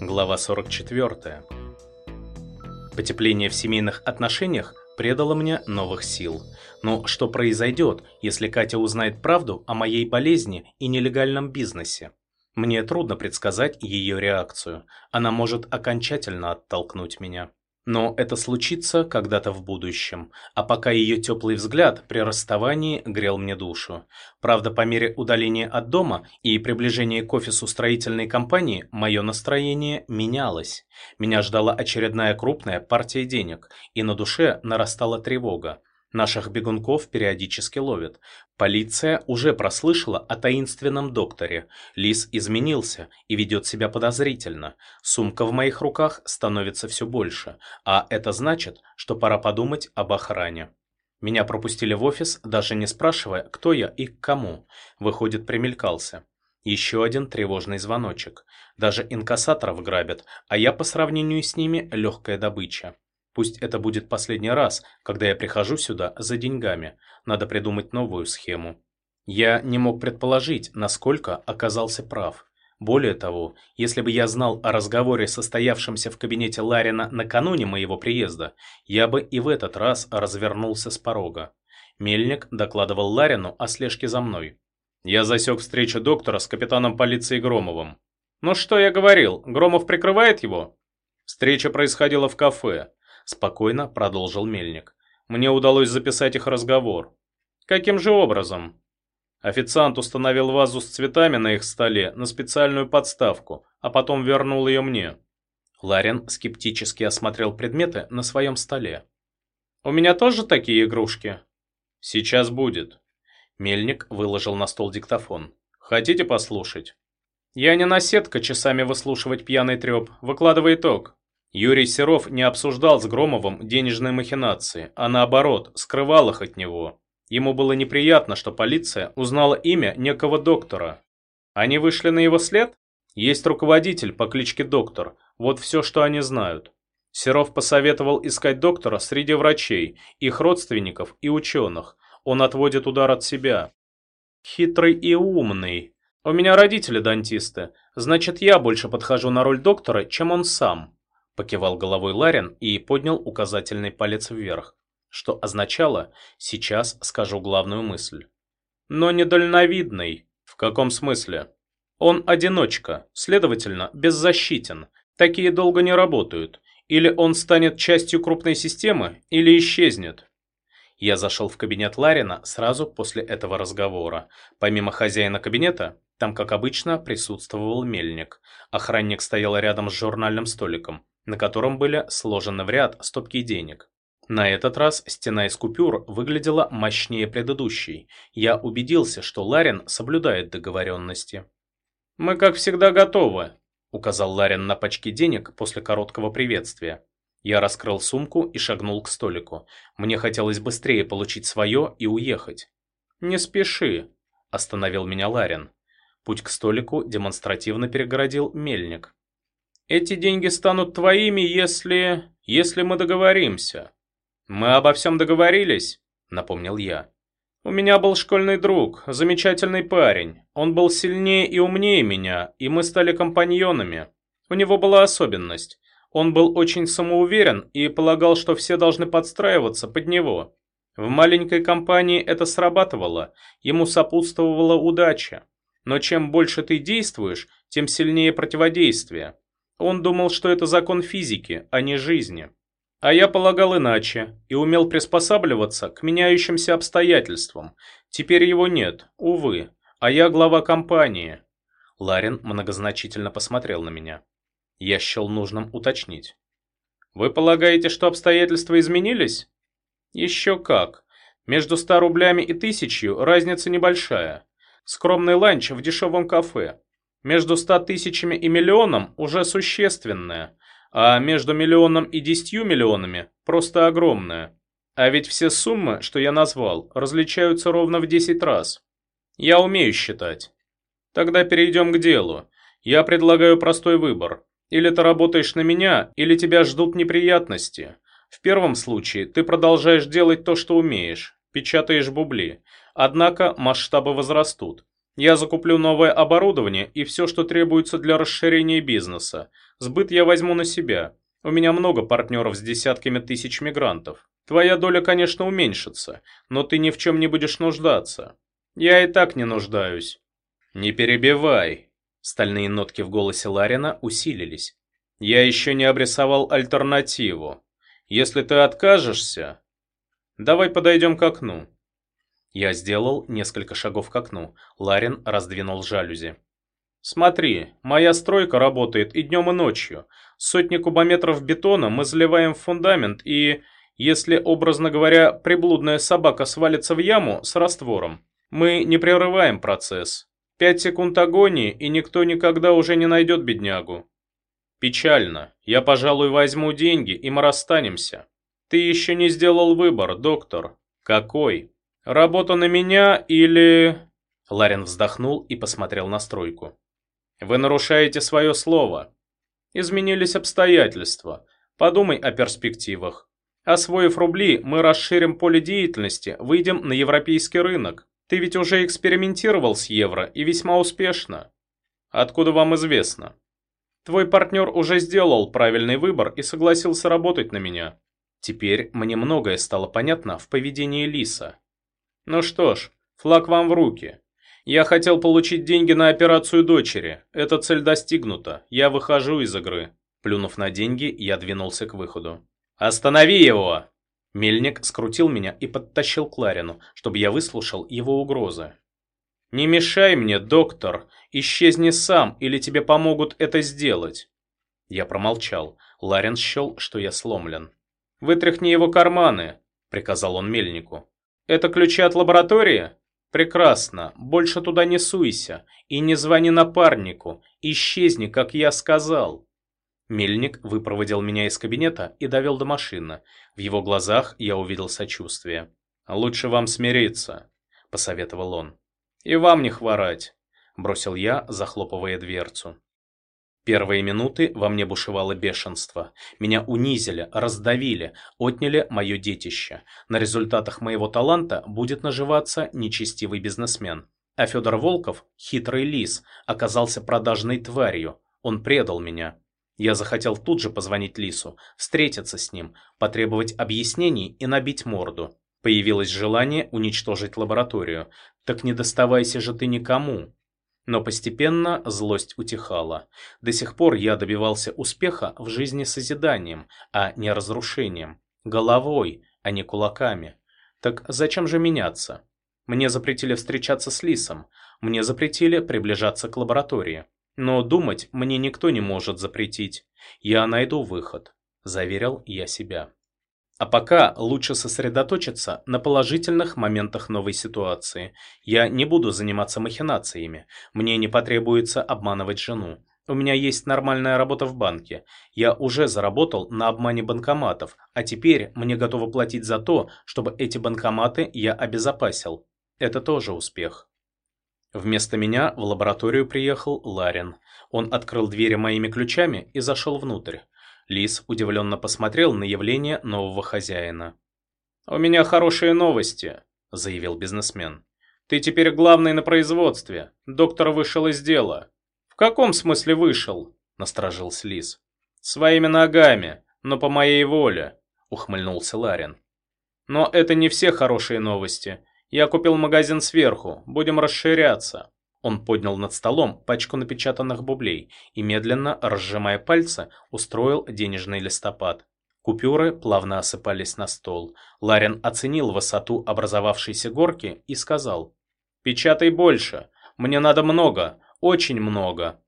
Глава 44. Потепление в семейных отношениях предало мне новых сил. Но что произойдет, если Катя узнает правду о моей болезни и нелегальном бизнесе? Мне трудно предсказать ее реакцию. Она может окончательно оттолкнуть меня. Но это случится когда-то в будущем, а пока ее теплый взгляд при расставании грел мне душу. Правда, по мере удаления от дома и приближения к офису строительной компании, мое настроение менялось. Меня ждала очередная крупная партия денег, и на душе нарастала тревога. Наших бегунков периодически ловят. Полиция уже прослышала о таинственном докторе. Лис изменился и ведет себя подозрительно. Сумка в моих руках становится все больше, а это значит, что пора подумать об охране. Меня пропустили в офис, даже не спрашивая, кто я и к кому. Выходит, примелькался. Еще один тревожный звоночек. Даже инкассаторов грабят, а я по сравнению с ними легкая добыча. Пусть это будет последний раз, когда я прихожу сюда за деньгами. Надо придумать новую схему. Я не мог предположить, насколько оказался прав. Более того, если бы я знал о разговоре, состоявшемся в кабинете Ларина накануне моего приезда, я бы и в этот раз развернулся с порога. Мельник докладывал Ларину о слежке за мной. Я засек встречу доктора с капитаном полиции Громовым. «Ну что я говорил, Громов прикрывает его?» Встреча происходила в кафе. Спокойно продолжил Мельник. Мне удалось записать их разговор. Каким же образом? Официант установил вазу с цветами на их столе на специальную подставку, а потом вернул ее мне. Ларин скептически осмотрел предметы на своем столе. «У меня тоже такие игрушки?» «Сейчас будет». Мельник выложил на стол диктофон. «Хотите послушать?» «Я не наседка часами выслушивать пьяный треп. Выкладывай итог». Юрий Серов не обсуждал с Громовым денежные махинации, а наоборот, скрывал их от него. Ему было неприятно, что полиция узнала имя некого доктора. Они вышли на его след? Есть руководитель по кличке Доктор, вот все, что они знают. Серов посоветовал искать доктора среди врачей, их родственников и ученых. Он отводит удар от себя. Хитрый и умный. У меня родители дантисты, значит я больше подхожу на роль доктора, чем он сам. Покивал головой Ларин и поднял указательный палец вверх, что означало «сейчас скажу главную мысль». Но недальновидный. В каком смысле? Он одиночка, следовательно, беззащитен. Такие долго не работают. Или он станет частью крупной системы, или исчезнет. Я зашел в кабинет Ларина сразу после этого разговора. Помимо хозяина кабинета, там, как обычно, присутствовал мельник. Охранник стоял рядом с журнальным столиком на котором были сложены в ряд стопки денег. На этот раз стена из купюр выглядела мощнее предыдущей. Я убедился, что Ларин соблюдает договоренности. «Мы, как всегда, готовы», — указал Ларин на пачки денег после короткого приветствия. Я раскрыл сумку и шагнул к столику. Мне хотелось быстрее получить свое и уехать. «Не спеши», — остановил меня Ларин. Путь к столику демонстративно перегородил мельник. Эти деньги станут твоими, если... если мы договоримся. Мы обо всем договорились, напомнил я. У меня был школьный друг, замечательный парень. Он был сильнее и умнее меня, и мы стали компаньонами. У него была особенность. Он был очень самоуверен и полагал, что все должны подстраиваться под него. В маленькой компании это срабатывало, ему сопутствовала удача. Но чем больше ты действуешь, тем сильнее противодействие. Он думал, что это закон физики, а не жизни. А я полагал иначе и умел приспосабливаться к меняющимся обстоятельствам. Теперь его нет, увы, а я глава компании. Ларин многозначительно посмотрел на меня. Я счел нужным уточнить. Вы полагаете, что обстоятельства изменились? Еще как. Между ста рублями и тысячью разница небольшая. Скромный ланч в дешевом кафе. Между ста тысячами и миллионом уже существенное, а между миллионом и десятью миллионами просто огромное. А ведь все суммы, что я назвал, различаются ровно в 10 раз. Я умею считать. Тогда перейдем к делу. Я предлагаю простой выбор. Или ты работаешь на меня, или тебя ждут неприятности. В первом случае ты продолжаешь делать то, что умеешь, печатаешь бубли. Однако масштабы возрастут. Я закуплю новое оборудование и все, что требуется для расширения бизнеса. Сбыт я возьму на себя. У меня много партнеров с десятками тысяч мигрантов. Твоя доля, конечно, уменьшится, но ты ни в чем не будешь нуждаться. Я и так не нуждаюсь. Не перебивай. Стальные нотки в голосе Ларина усилились. Я еще не обрисовал альтернативу. Если ты откажешься, давай подойдем к окну. Я сделал несколько шагов к окну. Ларин раздвинул жалюзи. «Смотри, моя стройка работает и днем, и ночью. Сотни кубометров бетона мы заливаем в фундамент, и, если, образно говоря, приблудная собака свалится в яму с раствором, мы не прерываем процесс. Пять секунд агонии, и никто никогда уже не найдет беднягу. Печально. Я, пожалуй, возьму деньги, и мы расстанемся. Ты еще не сделал выбор, доктор. Какой?» «Работа на меня или...» Ларин вздохнул и посмотрел на стройку. «Вы нарушаете свое слово. Изменились обстоятельства. Подумай о перспективах. Освоив рубли, мы расширим поле деятельности, выйдем на европейский рынок. Ты ведь уже экспериментировал с евро и весьма успешно. Откуда вам известно? Твой партнер уже сделал правильный выбор и согласился работать на меня. Теперь мне многое стало понятно в поведении Лиса. Ну что ж, флаг вам в руки. Я хотел получить деньги на операцию дочери. Эта цель достигнута. Я выхожу из игры. Плюнув на деньги, я двинулся к выходу. «Останови его!» Мельник скрутил меня и подтащил к Ларину, чтобы я выслушал его угрозы. «Не мешай мне, доктор! Исчезни сам, или тебе помогут это сделать!» Я промолчал. Ларин счел, что я сломлен. «Вытряхни его карманы!» — приказал он мельнику. Это ключи от лаборатории? Прекрасно. Больше туда не суйся. И не звони напарнику. Исчезни, как я сказал. Мельник выпроводил меня из кабинета и довел до машины. В его глазах я увидел сочувствие. «Лучше вам смириться», — посоветовал он. «И вам не хворать», — бросил я, захлопывая дверцу. Первые минуты во мне бушевало бешенство. Меня унизили, раздавили, отняли мое детище. На результатах моего таланта будет наживаться нечестивый бизнесмен. А Федор Волков, хитрый лис, оказался продажной тварью. Он предал меня. Я захотел тут же позвонить Лису, встретиться с ним, потребовать объяснений и набить морду. Появилось желание уничтожить лабораторию. Так не доставайся же ты никому. Но постепенно злость утихала. До сих пор я добивался успеха в жизни созиданием, а не разрушением. Головой, а не кулаками. Так зачем же меняться? Мне запретили встречаться с Лисом, мне запретили приближаться к лаборатории. Но думать мне никто не может запретить. Я найду выход, заверил я себя. А пока лучше сосредоточиться на положительных моментах новой ситуации. Я не буду заниматься махинациями. Мне не потребуется обманывать жену. У меня есть нормальная работа в банке. Я уже заработал на обмане банкоматов, а теперь мне готовы платить за то, чтобы эти банкоматы я обезопасил. Это тоже успех. Вместо меня в лабораторию приехал Ларин. Он открыл двери моими ключами и зашел внутрь. Лис удивленно посмотрел на явление нового хозяина. «У меня хорошие новости», – заявил бизнесмен. «Ты теперь главный на производстве. Доктор вышел из дела». «В каком смысле вышел?» – насторожился Лис. «Своими ногами, но по моей воле», – ухмыльнулся Ларин. «Но это не все хорошие новости. Я купил магазин сверху, будем расширяться». Он поднял над столом пачку напечатанных бублей и, медленно, разжимая пальцы, устроил денежный листопад. Купюры плавно осыпались на стол. Ларин оценил высоту образовавшейся горки и сказал. «Печатай больше. Мне надо много, очень много».